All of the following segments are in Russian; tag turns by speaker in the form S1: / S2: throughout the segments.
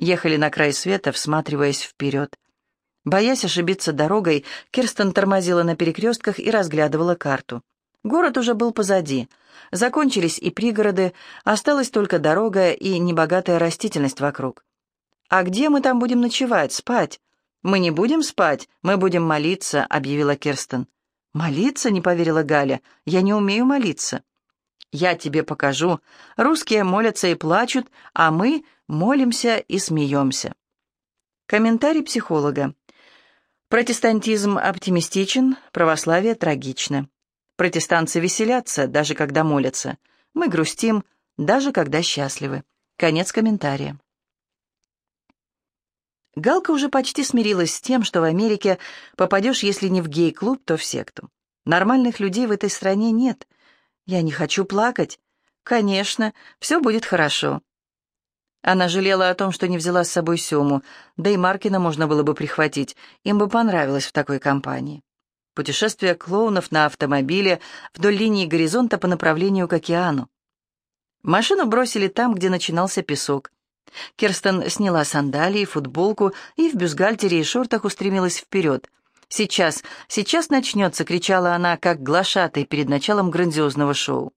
S1: Ехали на край света, всматриваясь вперед. Боясь ошибиться дорогой, Кирстен тормозила на перекрестках и разглядывала карту. Город уже был позади. Закончились и пригороды, осталась только дорога и небогатая растительность вокруг. «А где мы там будем ночевать, спать?» «Мы не будем спать, мы будем молиться», — объявила Кирстен. «Молиться?» — не поверила Галя. «Я не умею молиться». «Я тебе покажу. Русские молятся и плачут, а мы молимся и смеемся». Комментарий психолога. Протестантизм оптимистичен, православие трагично. Протестанцы веселятся, даже когда молятся. Мы грустим, даже когда счастливы. Конец комментария. Галка уже почти смирилась с тем, что в Америке попадешь, если не в гей-клуб, то в секту. Нормальных людей в этой стране нет. Я не хочу плакать. Конечно, все будет хорошо. Она жалела о том, что не взяла с собой Сему, да и Маркина можно было бы прихватить, им бы понравилось в такой компании. Путешествие клоунов на автомобиле вдоль линии горизонта по направлению к океану. Машину бросили там, где начинался песок. Керстен сняла сандалии, футболку и в бюстгальтере и шортах устремилась вперед. «Сейчас, сейчас начнется!» — кричала она, как глашатай перед началом грандиозного шоу.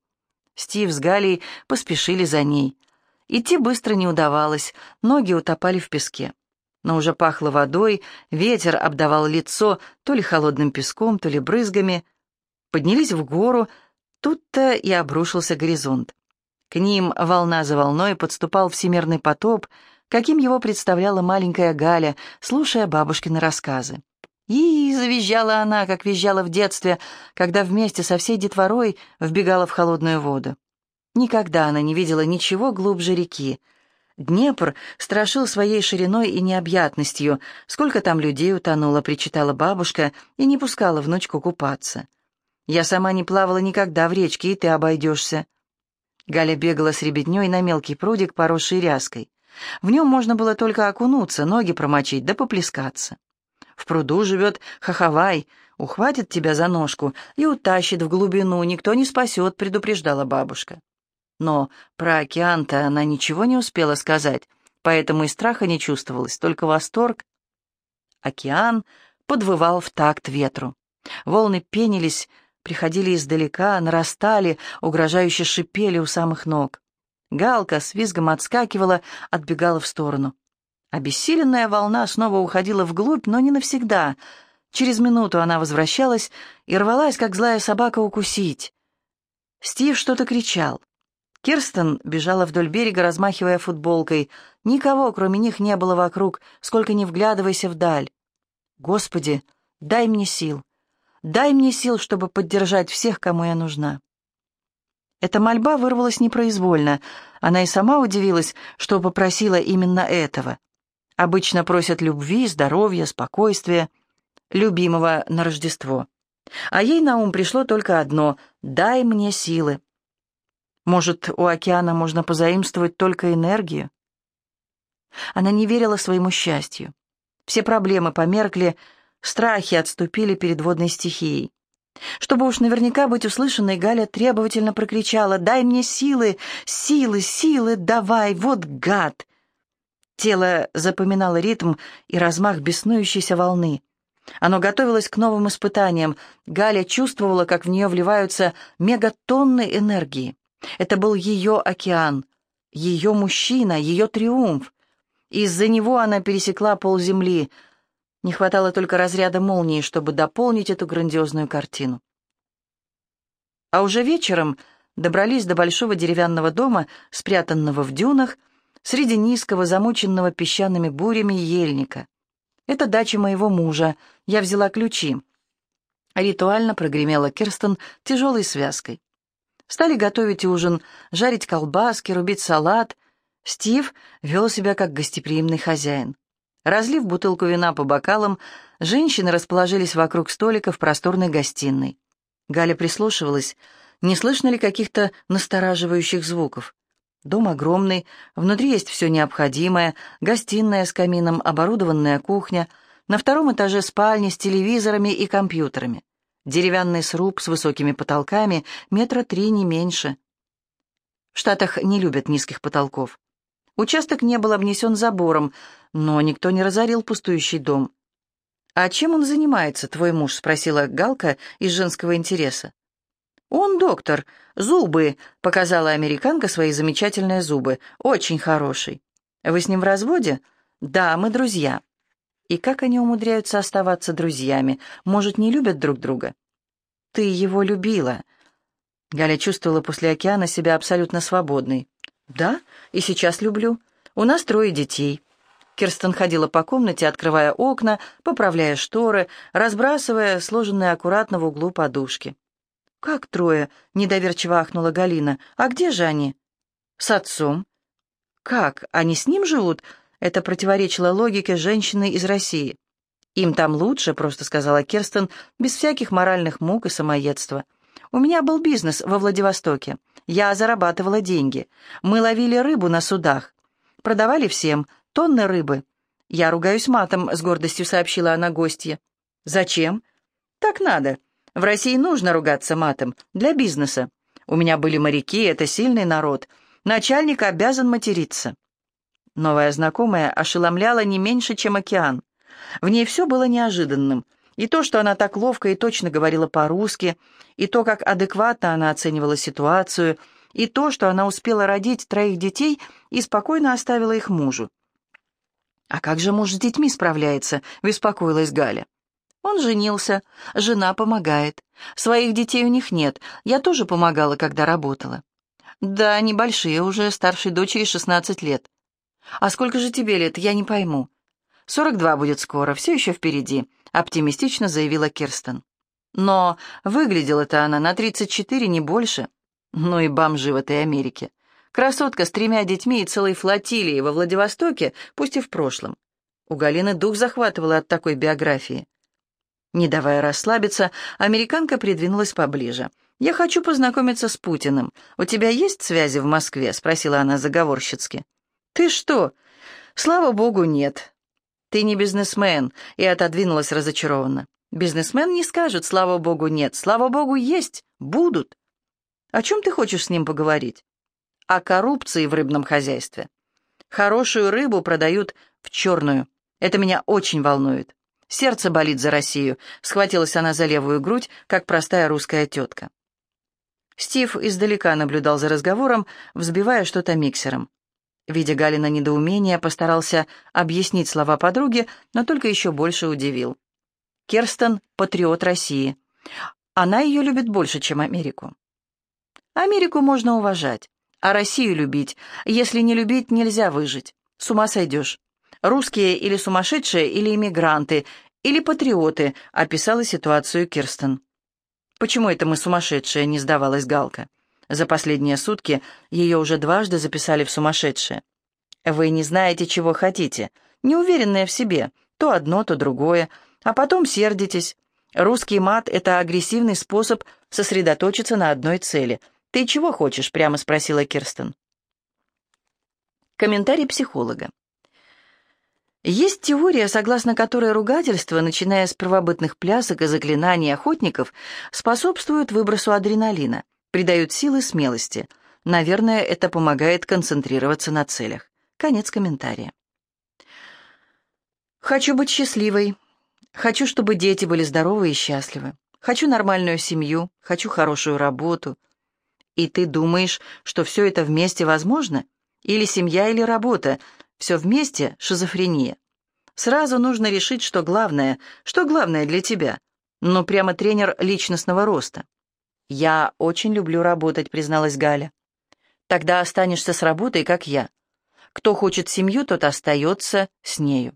S1: Стив с Галей поспешили за ней. Идти быстро не удавалось, ноги утопали в песке. Но уже пахло водой, ветер обдавал лицо то ли холодным песком, то ли брызгами. Поднялись в гору, тут-то и обрушился горизонт. К ним волна за волной подступал всемирный потоп, каким его представляла маленькая Галя, слушая бабушкины рассказы. И завизжала она, как визжала в детстве, когда вместе со всей детворой вбегала в холодную воду. Никогда она не видела ничего глубже реки. Днепр страшил своей шириной и необъятностью. Сколько там людей утонуло, причитала бабушка и не пускала внучку купаться. Я сама не плавала никогда в речке, и ты обойдешься. Галя бегала с ребятней на мелкий прудик, поросший ряской. В нем можно было только окунуться, ноги промочить да поплескаться. В пруду живет хахавай, ухватит тебя за ножку и утащит в глубину, никто не спасет, предупреждала бабушка. Но про океан-то она ничего не успела сказать, поэтому и страха не чувствовалось, только восторг. Океан подвывал в такт ветру. Волны пенились, приходили издалека, нарастали, угрожающе шипели у самых ног. Галка с визгом отскакивала, отбегала в сторону. Обессиленная волна снова уходила вглубь, но не навсегда. Через минуту она возвращалась и рвалась, как злая собака, укусить. Стив что-то кричал. Кирстен бежала вдоль берега, размахивая футболкой. Никого, кроме них, не было вокруг, сколько ни вглядывайся вдаль. «Господи, дай мне сил! Дай мне сил, чтобы поддержать всех, кому я нужна». Эта мольба вырвалась непроизвольно. Она и сама удивилась, что попросила именно этого. Обычно просят любви, здоровья, спокойствия, любимого на Рождество. А ей на ум пришло только одно — «дай мне силы». Может, у океана можно позаимствовать только энергию? Она не верила своему счастью. Все проблемы померкли, Страхи отступили перед водной стихией. Чтобы уж наверняка быть услышанной, Галя требовательно прокричала «Дай мне силы! Силы, силы, давай! Вот гад!» Тело запоминало ритм и размах беснующейся волны. Оно готовилось к новым испытаниям. Галя чувствовала, как в нее вливаются мегатонны энергии. Это был ее океан, ее мужчина, ее триумф. Из-за него она пересекла полземли — не хватало только разряда молнии, чтобы дополнить эту грандиозную картину. А уже вечером добрались до большого деревянного дома, спрятанного в дюнах, среди низкого, замученного песчаными бурями ельника. «Это дача моего мужа. Я взяла ключи». Ритуально прогремела Кирстен тяжелой связкой. Стали готовить ужин, жарить колбаски, рубить салат. Стив вел себя как гостеприимный хозяин. Разлив бутылку вина по бокалам, женщины расположились вокруг столика в просторной гостиной. Галя прислушивалась, не слышно ли каких-то настораживающих звуков. Дом огромный, внутри есть все необходимое, гостиная с камином, оборудованная кухня, на втором этаже спальни с телевизорами и компьютерами. Деревянный сруб с высокими потолками, метра три не меньше. В Штатах не любят низких потолков. Участок не был обнесен забором, но никто не разорил пустующий дом. «А чем он занимается, твой муж?» — спросила Галка из женского интереса. «Он доктор. Зубы», — показала американка свои замечательные зубы. «Очень хороший. Вы с ним в разводе?» «Да, мы друзья». «И как они умудряются оставаться друзьями? Может, не любят друг друга?» «Ты его любила». Галя чувствовала после океана себя абсолютно свободной. «Да, и сейчас люблю. У нас трое детей». Кирстен ходила по комнате, открывая окна, поправляя шторы, разбрасывая сложенные аккуратно в углу подушки. «Как трое?» — недоверчиво ахнула Галина. «А где же они?» «С отцом». «Как? Они с ним живут?» Это противоречило логике женщины из России. «Им там лучше», — просто сказала Керстен, без всяких моральных мук и самоедства. «У меня был бизнес во Владивостоке. Я зарабатывала деньги. Мы ловили рыбу на судах. Продавали всем. Тонны рыбы. Я ругаюсь матом», — с гордостью сообщила она гостье. «Зачем?» «Так надо. В России нужно ругаться матом. Для бизнеса. У меня были моряки, это сильный народ. Начальник обязан материться». Новая знакомая ошеломляла не меньше, чем океан. В ней все было неожиданным. И то, что она так ловко и точно говорила по-русски, и то, как адекватно она оценивала ситуацию, и то, что она успела родить троих детей и спокойно оставила их мужу. «А как же муж с детьми справляется?» — беспокоилась Галя. Он женился, жена помогает. Своих детей у них нет, я тоже помогала, когда работала. Да, небольшие уже, старшей дочери 16 лет. А сколько же тебе лет, я не пойму. 42 будет скоро, все еще впереди, оптимистично заявила Кирстен. Но выглядела-то она на 34, не больше. Ну и бомжи в этой Америке. Красотка с тремя детьми и целой флотилией во Владивостоке, пусть и в прошлом. У Галины дух захватывала от такой биографии. Не давая расслабиться, американка придвинулась поближе. «Я хочу познакомиться с Путиным. У тебя есть связи в Москве?» — спросила она заговорщицки. «Ты что?» «Слава богу, нет». «Ты не бизнесмен», — и отодвинулась разочарованно. «Бизнесмен не скажет, слава богу, нет. Слава богу, есть. Будут». «О чем ты хочешь с ним поговорить?» «О коррупции в рыбном хозяйстве. Хорошую рыбу продают в черную. Это меня очень волнует. Сердце болит за Россию», — схватилась она за левую грудь, как простая русская тетка. Стив издалека наблюдал за разговором, взбивая что-то миксером. Видя Галина недоумение, постарался объяснить слова подруги, но только еще больше удивил. Керстен — патриот России. Она ее любит больше, чем Америку. Америку можно уважать, а Россию любить. Если не любить, нельзя выжить. С ума сойдешь. Русские или сумасшедшие, или иммигранты, или патриоты, описала ситуацию Кирстен. «Почему это мы сумасшедшие?» — не сдавалась Галка. За последние сутки ее уже дважды записали в сумасшедшие. «Вы не знаете, чего хотите, неуверенные в себе, то одно, то другое, а потом сердитесь. Русский мат — это агрессивный способ сосредоточиться на одной цели. Ты чего хочешь?» — прямо спросила Кирстен. Комментарий психолога. Есть теория, согласно которой ругательство, начиная с первобытных плясок и заклинаний охотников, способствуют выбросу адреналина, придают силы смелости. Наверное, это помогает концентрироваться на целях. Конец комментария. Хочу быть счастливой. Хочу, чтобы дети были здоровы и счастливы. Хочу нормальную семью, хочу хорошую работу. И ты думаешь, что все это вместе возможно? Или семья, или работа, все вместе — шизофрения. Сразу нужно решить, что главное, что главное для тебя. Ну, прямо тренер личностного роста. «Я очень люблю работать», — призналась Галя. «Тогда останешься с работой, как я. Кто хочет семью, тот остается с нею».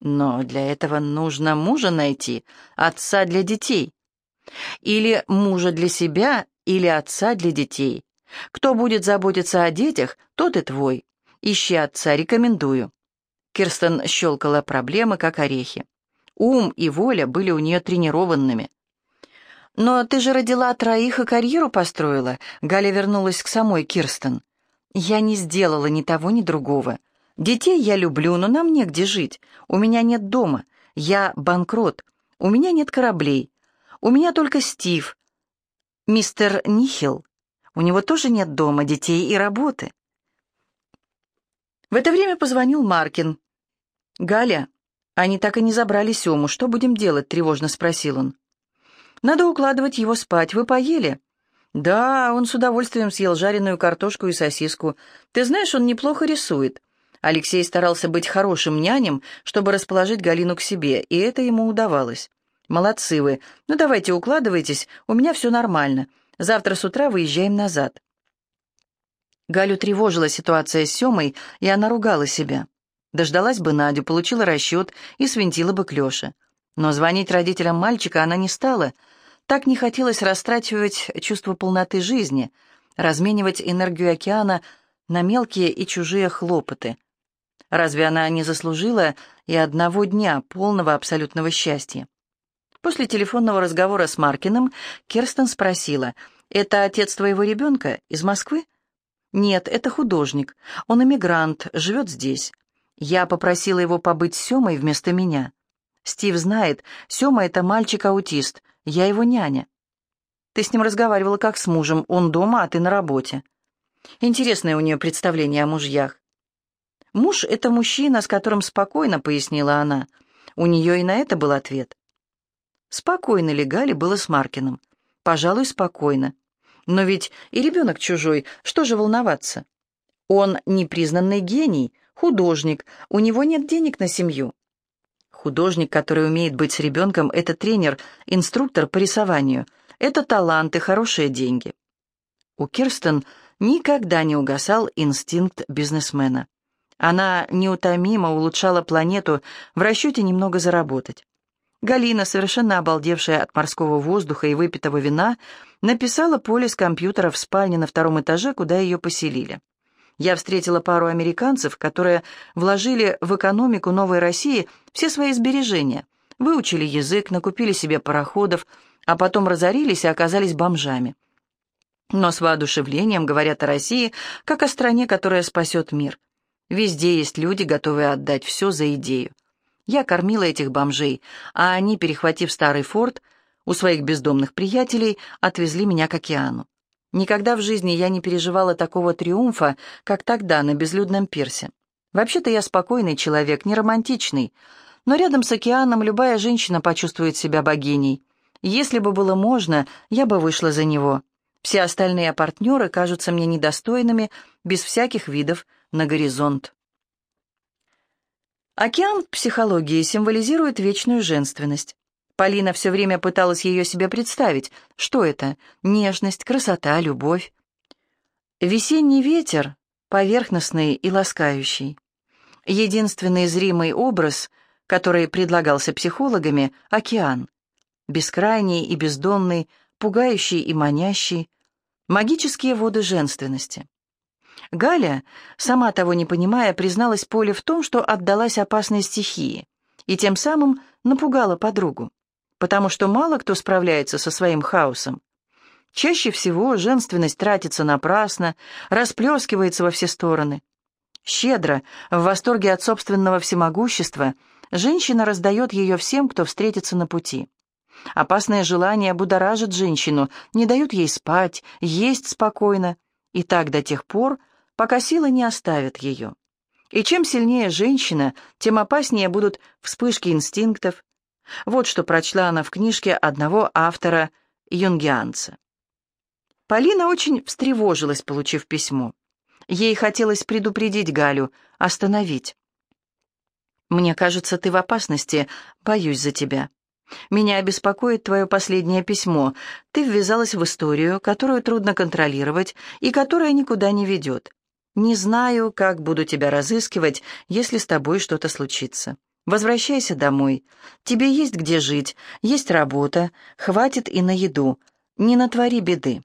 S1: Но для этого нужно мужа найти, отца для детей. Или мужа для себя, или отца для детей. Кто будет заботиться о детях, тот и твой. Ищи отца, рекомендую». Кирстен щелкала проблемы, как орехи. Ум и воля были у нее тренированными. «Но ты же родила троих и карьеру построила», — Галя вернулась к самой Кирстен. «Я не сделала ни того, ни другого. Детей я люблю, но нам негде жить. У меня нет дома. Я банкрот. У меня нет кораблей. У меня только Стив. Мистер Нихил. У него тоже нет дома, детей и работы. В это время позвонил Маркин. «Галя, они так и не забрали Сему. Что будем делать?» — тревожно спросил он. «Надо укладывать его спать. Вы поели?» «Да, он с удовольствием съел жареную картошку и сосиску. Ты знаешь, он неплохо рисует». Алексей старался быть хорошим нянем, чтобы расположить Галину к себе, и это ему удавалось. «Молодцы вы. Ну давайте укладывайтесь, у меня все нормально. Завтра с утра выезжаем назад». Галю тревожила ситуация с Семой, и она ругала себя. Дождалась бы Надю, получила расчет и свинтила бы Клёше. Но звонить родителям мальчика она не стала. Так не хотелось растрачивать чувство полноты жизни, разменивать энергию океана на мелкие и чужие хлопоты. Разве она не заслужила и одного дня полного абсолютного счастья? После телефонного разговора с Маркиным Керстен спросила, «Это отец твоего ребенка из Москвы?» «Нет, это художник. Он эмигрант, живет здесь. Я попросила его побыть с Семой вместо меня. Стив знает, Сема — это мальчик-аутист, я его няня. Ты с ним разговаривала как с мужем, он дома, а ты на работе. Интересное у нее представление о мужьях. Муж — это мужчина, с которым спокойно, пояснила она. У нее и на это был ответ. Спокойно ли Гали было с Маркиным? Пожалуй, спокойно. Но ведь и ребенок чужой, что же волноваться? Он непризнанный гений, художник, у него нет денег на семью. Художник, который умеет быть с ребенком, это тренер, инструктор по рисованию. Это талант и хорошие деньги. У Кирстен никогда не угасал инстинкт бизнесмена. Она неутомимо улучшала планету в расчете немного заработать. Галина, совершенно обалдевшая от морского воздуха и выпитого вина, написала поле с компьютера в спальне на втором этаже, куда ее поселили. Я встретила пару американцев, которые вложили в экономику Новой России все свои сбережения, выучили язык, накупили себе пароходов, а потом разорились и оказались бомжами. Но с воодушевлением говорят о России, как о стране, которая спасет мир. Везде есть люди, готовые отдать все за идею. Я кормила этих бомжей, а они, перехватив старый форт, у своих бездомных приятелей отвезли меня к океану. Никогда в жизни я не переживала такого триумфа, как тогда на безлюдном пирсе. Вообще-то я спокойный человек, не романтичный, но рядом с океаном любая женщина почувствует себя богиней. Если бы было можно, я бы вышла за него. Все остальные партнеры кажутся мне недостойными, без всяких видов на горизонт. Океан в психологии символизирует вечную женственность. Полина все время пыталась ее себе представить. Что это? Нежность, красота, любовь. Весенний ветер, поверхностный и ласкающий. Единственный зримый образ, который предлагался психологами — океан. Бескрайний и бездонный, пугающий и манящий. Магические воды женственности. Галя, сама того не понимая, призналась Поле в том, что отдалась опасной стихии, и тем самым напугала подругу, потому что мало кто справляется со своим хаосом. Чаще всего женственность тратится напрасно, расплескивается во все стороны. Щедро, в восторге от собственного всемогущества, женщина раздает ее всем, кто встретится на пути. Опасное желание будоражит женщину, не дают ей спать, есть спокойно, и так до тех пор, пока силы не оставят ее. И чем сильнее женщина, тем опаснее будут вспышки инстинктов. Вот что прочла она в книжке одного автора юнгианца. Полина очень встревожилась, получив письмо. Ей хотелось предупредить Галю, остановить. «Мне кажется, ты в опасности, боюсь за тебя. Меня беспокоит твое последнее письмо. Ты ввязалась в историю, которую трудно контролировать и которая никуда не ведет. Не знаю, как буду тебя разыскивать, если с тобой что-то случится. Возвращайся домой. Тебе есть где жить, есть работа, хватит и на еду. Не натвори беды.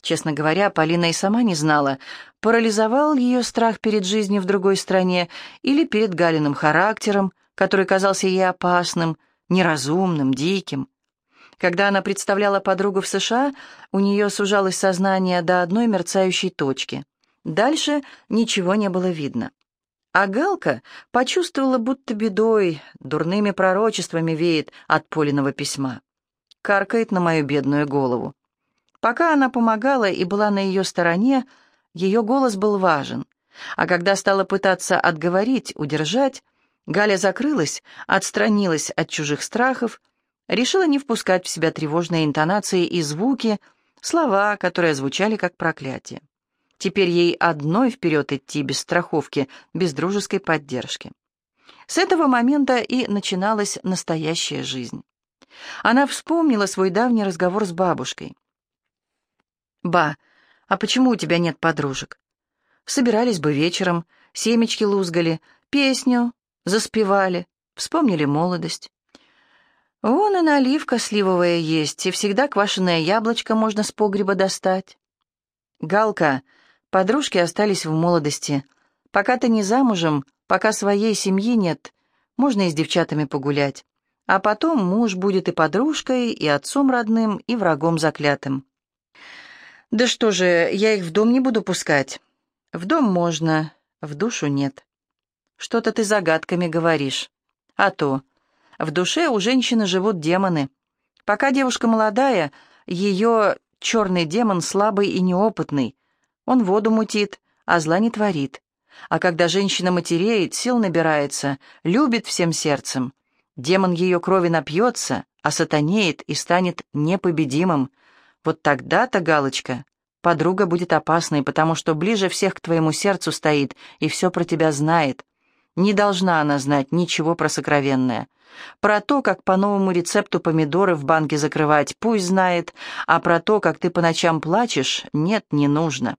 S1: Честно говоря, Полина и сама не знала, парализовал ее страх перед жизнью в другой стране или перед Галиным характером, который казался ей опасным, неразумным, диким. Когда она представляла подругу в США, у нее сужалось сознание до одной мерцающей точки. Дальше ничего не было видно. А Галка почувствовала, будто бедой, дурными пророчествами веет от Полиного письма. Каркает на мою бедную голову. Пока она помогала и была на ее стороне, ее голос был важен. А когда стала пытаться отговорить, удержать, Галя закрылась, отстранилась от чужих страхов, решила не впускать в себя тревожные интонации и звуки, слова, которые звучали как проклятие. Теперь ей одной вперед идти без страховки, без дружеской поддержки. С этого момента и начиналась настоящая жизнь. Она вспомнила свой давний разговор с бабушкой. «Ба, а почему у тебя нет подружек? Собирались бы вечером, семечки лузгали, песню заспевали, вспомнили молодость. Вон и наливка сливовая есть, и всегда квашеное яблочко можно с погреба достать. Галка, подружки остались в молодости. Пока ты не замужем, пока своей семьи нет, можно и с девчатами погулять. А потом муж будет и подружкой, и отцом родным, и врагом заклятым. Да что же, я их в дом не буду пускать. В дом можно, в душу нет. Что-то ты загадками говоришь. А то. В душе у женщины живут демоны. Пока девушка молодая, ее черный демон слабый и неопытный. Он воду мутит, а зла не творит. А когда женщина матереет, сил набирается, любит всем сердцем. Демон ее крови напьется, а сатанеет и станет непобедимым. Вот тогда-то, Галочка, подруга будет опасной, потому что ближе всех к твоему сердцу стоит и все про тебя знает. Не должна она знать ничего про сокровенное. Про то, как по новому рецепту помидоры в банке закрывать, пусть знает, а про то, как ты по ночам плачешь, нет, не нужно.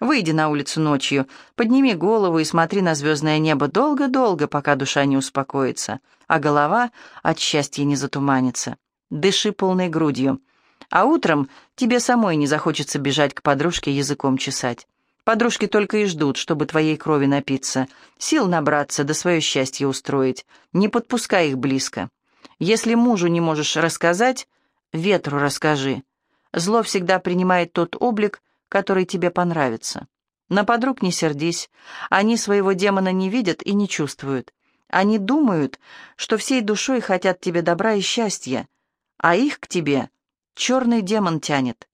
S1: Выйди на улицу ночью, подними голову и смотри на звездное небо долго-долго, пока душа не успокоится, а голова от счастья не затуманится. Дыши полной грудью. А утром тебе самой не захочется бежать к подружке языком чесать. Подружки только и ждут, чтобы твоей крови напиться, сил набраться, да свое счастье устроить. Не подпускай их близко. Если мужу не можешь рассказать, ветру расскажи. Зло всегда принимает тот облик, который тебе понравится. На подруг не сердись, они своего демона не видят и не чувствуют. Они думают, что всей душой хотят тебе добра и счастья, а их к тебе черный демон тянет.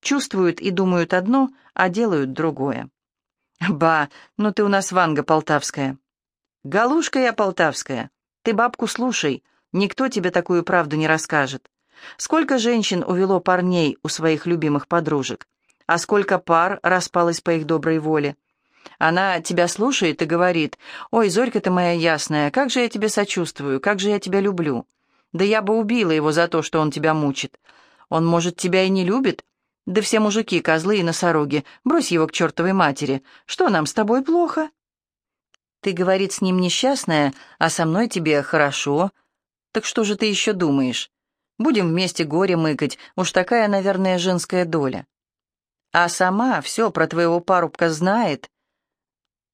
S1: Чувствуют и думают одно, а делают другое. Ба, ну ты у нас Ванга полтавская. Галушка я полтавская. Ты бабку слушай, никто тебе такую правду не расскажет. Сколько женщин увело парней у своих любимых подружек? А сколько пар распалось по их доброй воле. Она тебя слушает и говорит, «Ой, Зорька ты моя ясная, как же я тебе сочувствую, как же я тебя люблю. Да я бы убила его за то, что он тебя мучит. Он, может, тебя и не любит? Да все мужики, козлы и носороги, брось его к чертовой матери. Что нам с тобой плохо?» Ты, говорит, с ним несчастная, а со мной тебе хорошо. Так что же ты еще думаешь? Будем вместе горе мыкать, уж такая, наверное, женская доля. А сама все про твоего парубка знает,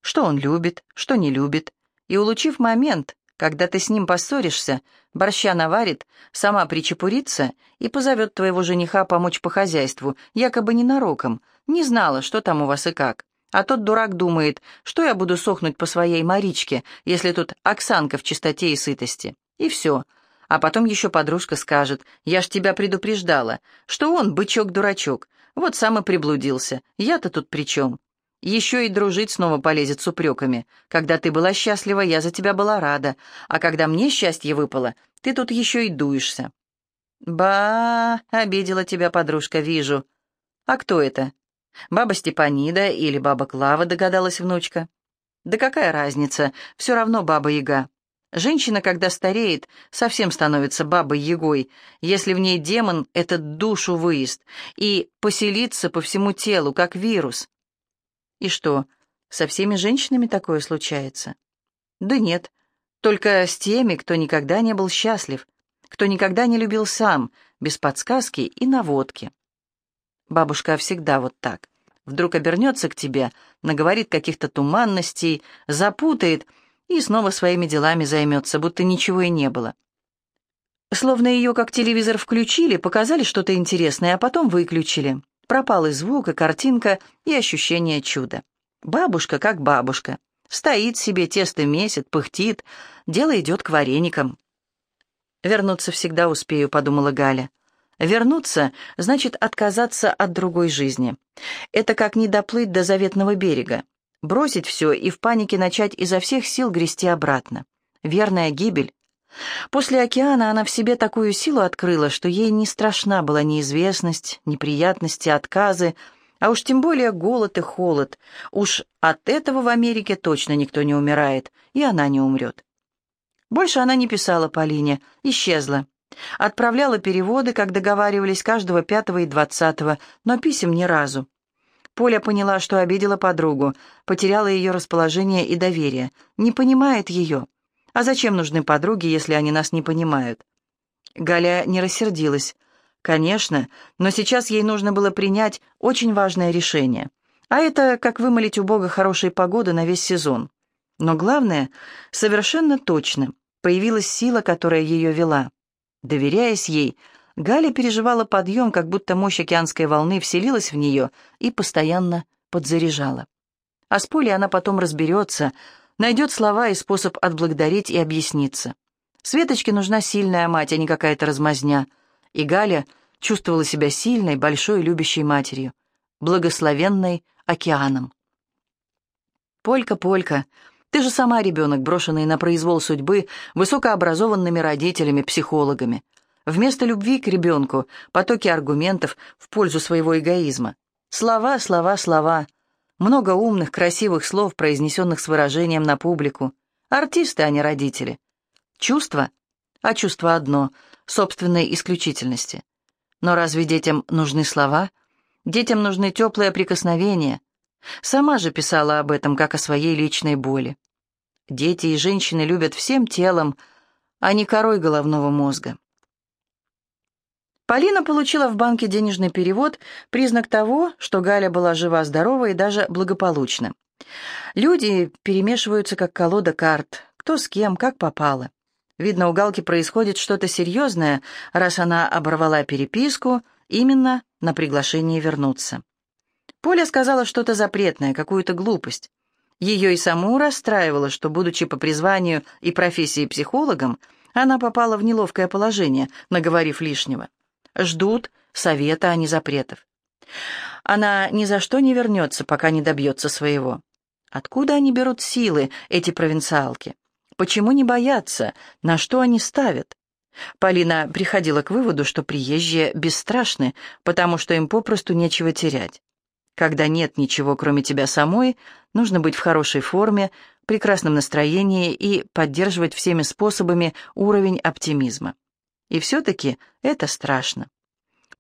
S1: что он любит, что не любит. И, улучив момент, когда ты с ним поссоришься, борща наварит, сама причепурится и позовет твоего жениха помочь по хозяйству, якобы ненароком, не знала, что там у вас и как. А тот дурак думает, что я буду сохнуть по своей Маричке, если тут Оксанка в чистоте и сытости. И все. А потом еще подружка скажет, я ж тебя предупреждала, что он бычок-дурачок, вот сам и приблудился. Я-то тут при чем? Еще и дружить снова полезет с упреками. Когда ты была счастлива, я за тебя была рада. А когда мне счастье выпало, ты тут еще и дуешься. Ба, обидела тебя подружка, вижу. А кто это? Баба Степанида или баба Клава, догадалась внучка. Да какая разница, все равно баба-яга. Женщина, когда стареет, совсем становится бабой-ягой, если в ней демон — этот душу выезд, и поселится по всему телу, как вирус. И что, со всеми женщинами такое случается? Да нет, только с теми, кто никогда не был счастлив, кто никогда не любил сам, без подсказки и наводки. Бабушка всегда вот так. Вдруг обернется к тебе, наговорит каких-то туманностей, запутает — и снова своими делами займется, будто ничего и не было. Словно ее как телевизор включили, показали что-то интересное, а потом выключили. Пропал и звук, и картинка, и ощущение чуда. Бабушка как бабушка. Стоит себе, тесто месит, пыхтит, дело идет к вареникам. «Вернуться всегда успею», — подумала Галя. «Вернуться — значит отказаться от другой жизни. Это как не доплыть до заветного берега. Бросить все и в панике начать изо всех сил грести обратно. Верная гибель. После океана она в себе такую силу открыла, что ей не страшна была неизвестность, неприятности, отказы, а уж тем более голод и холод. Уж от этого в Америке точно никто не умирает, и она не умрет. Больше она не писала Полине, исчезла. Отправляла переводы, как договаривались, каждого пятого и двадцатого, но писем ни разу. Поля поняла, что обидела подругу, потеряла ее расположение и доверие, не понимает ее. А зачем нужны подруги, если они нас не понимают? Галя не рассердилась. Конечно, но сейчас ей нужно было принять очень важное решение. А это как вымолить у Бога хорошей погоды на весь сезон. Но главное, совершенно точно, появилась сила, которая ее вела. Доверяясь ей, Галя переживала подъем, как будто мощь океанской волны вселилась в нее и постоянно подзаряжала. А с Полей она потом разберется, найдет слова и способ отблагодарить и объясниться. Светочке нужна сильная мать, а не какая-то размазня. И Галя чувствовала себя сильной, большой, любящей матерью, благословенной океаном. «Полька, Полька, ты же сама ребенок, брошенный на произвол судьбы высокообразованными родителями, психологами. Вместо любви к ребенку потоки аргументов в пользу своего эгоизма. Слова, слова, слова. Много умных, красивых слов, произнесенных с выражением на публику. Артисты, а не родители. Чувство? А чувство одно — собственной исключительности. Но разве детям нужны слова? Детям нужны теплые прикосновения. Сама же писала об этом, как о своей личной боли. Дети и женщины любят всем телом, а не корой головного мозга. Полина получила в банке денежный перевод, признак того, что Галя была жива-здорова и даже благополучна. Люди перемешиваются, как колода карт, кто с кем, как попало. Видно, у Галки происходит что-то серьезное, раз она оборвала переписку именно на приглашение вернуться. Поля сказала что-то запретное, какую-то глупость. Ее и саму расстраивало, что, будучи по призванию и профессии психологом, она попала в неловкое положение, наговорив лишнего ждут совета, а не запретов. Она ни за что не вернется, пока не добьется своего. Откуда они берут силы, эти провинциалки? Почему не боятся? На что они ставят? Полина приходила к выводу, что приезжие бесстрашны, потому что им попросту нечего терять. Когда нет ничего, кроме тебя самой, нужно быть в хорошей форме, прекрасном настроении и поддерживать всеми способами уровень оптимизма. И все-таки это страшно.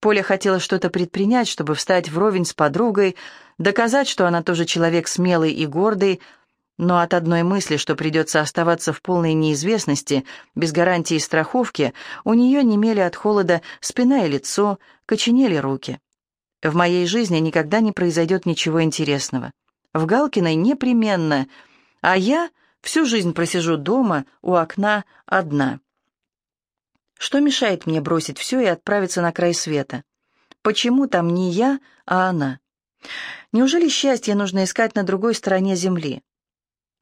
S1: Поля хотела что-то предпринять, чтобы встать вровень с подругой, доказать, что она тоже человек смелый и гордый, но от одной мысли, что придется оставаться в полной неизвестности, без гарантии страховки, у нее немели от холода спина и лицо, коченели руки. В моей жизни никогда не произойдет ничего интересного. В Галкиной непременно, а я всю жизнь просижу дома, у окна, одна. Что мешает мне бросить все и отправиться на край света? Почему там не я, а она? Неужели счастье нужно искать на другой стороне земли?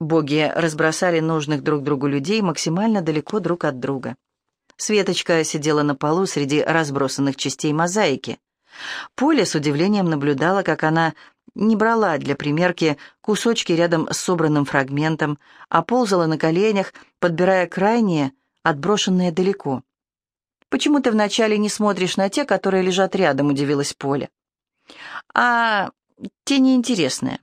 S1: Боги разбросали нужных друг другу людей максимально далеко друг от друга. Светочка сидела на полу среди разбросанных частей мозаики. Поля с удивлением наблюдала, как она не брала для примерки кусочки рядом с собранным фрагментом, а ползала на коленях, подбирая крайние, отброшенные далеко. «Почему ты вначале не смотришь на те, которые лежат рядом?» — удивилась Поля. «А те неинтересные».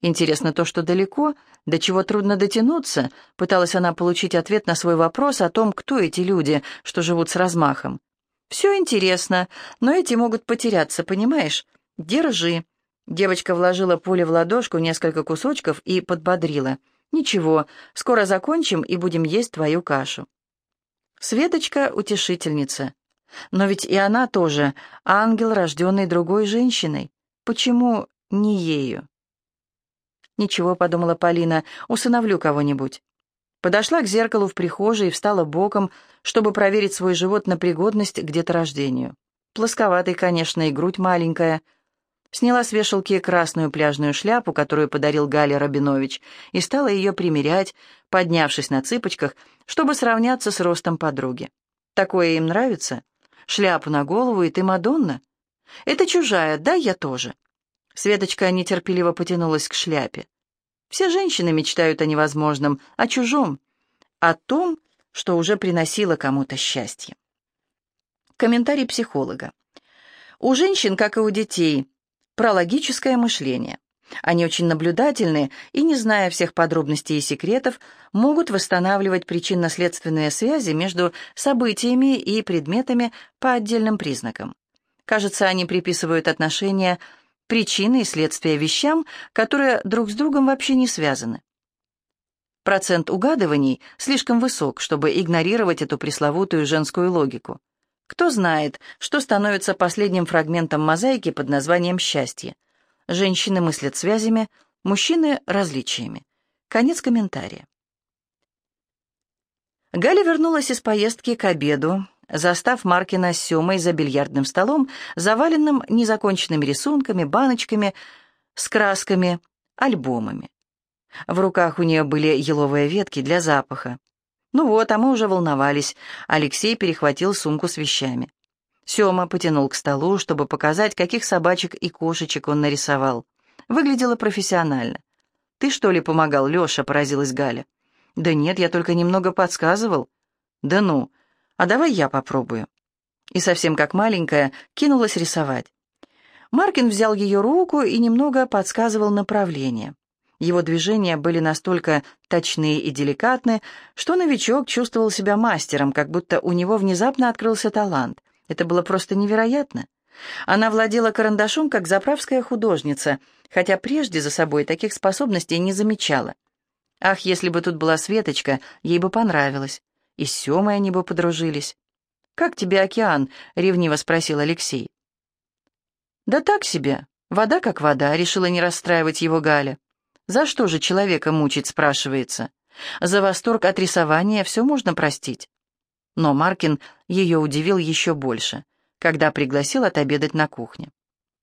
S1: «Интересно то, что далеко, до чего трудно дотянуться», — пыталась она получить ответ на свой вопрос о том, кто эти люди, что живут с размахом. «Все интересно, но эти могут потеряться, понимаешь? Держи». Девочка вложила Поле в ладошку несколько кусочков и подбодрила. «Ничего, скоро закончим и будем есть твою кашу». Светочка — утешительница. Но ведь и она тоже ангел, рожденный другой женщиной. Почему не ею? «Ничего», — подумала Полина, — «усыновлю кого-нибудь». Подошла к зеркалу в прихожей и встала боком, чтобы проверить свой живот на пригодность к деторождению. Плосковатый, конечно, и грудь маленькая — Сняла с вешалки красную пляжную шляпу, которую подарил Галя Рабинович, и стала ее примерять, поднявшись на цыпочках, чтобы сравняться с ростом подруги. Такое им нравится? Шляпу на голову, и ты Мадонна? Это чужая, да, я тоже. Светочка нетерпеливо потянулась к шляпе. Все женщины мечтают о невозможном, о чужом, о том, что уже приносило кому-то счастье. Комментарий психолога. У женщин, как и у детей, прологическое мышление. Они очень наблюдательны и, не зная всех подробностей и секретов, могут восстанавливать причинно-следственные связи между событиями и предметами по отдельным признакам. Кажется, они приписывают отношения причины и следствия вещам, которые друг с другом вообще не связаны. Процент угадываний слишком высок, чтобы игнорировать эту пресловутую женскую логику. Кто знает, что становится последним фрагментом мозаики под названием «счастье». Женщины мыслят связями, мужчины — различиями. Конец комментария. Галя вернулась из поездки к обеду, застав Маркина с Семой за бильярдным столом, заваленным незаконченными рисунками, баночками, с красками, альбомами. В руках у нее были еловые ветки для запаха. Ну вот, а мы уже волновались. Алексей перехватил сумку с вещами. Сёма потянул к столу, чтобы показать, каких собачек и кошечек он нарисовал. Выглядело профессионально. «Ты что ли помогал, Лёша?» — поразилась Галя. «Да нет, я только немного подсказывал». «Да ну, а давай я попробую». И совсем как маленькая кинулась рисовать. Маркин взял ее руку и немного подсказывал направление. Его движения были настолько точны и деликатны, что новичок чувствовал себя мастером, как будто у него внезапно открылся талант. Это было просто невероятно. Она владела карандашом, как заправская художница, хотя прежде за собой таких способностей не замечала. Ах, если бы тут была Светочка, ей бы понравилось. И с Семой они бы подружились. «Как тебе океан?» — ревниво спросил Алексей. «Да так себе. Вода как вода», — решила не расстраивать его Галя. «За что же человека мучить?» — спрашивается. «За восторг от рисования все можно простить». Но Маркин ее удивил еще больше, когда пригласил отобедать на кухне.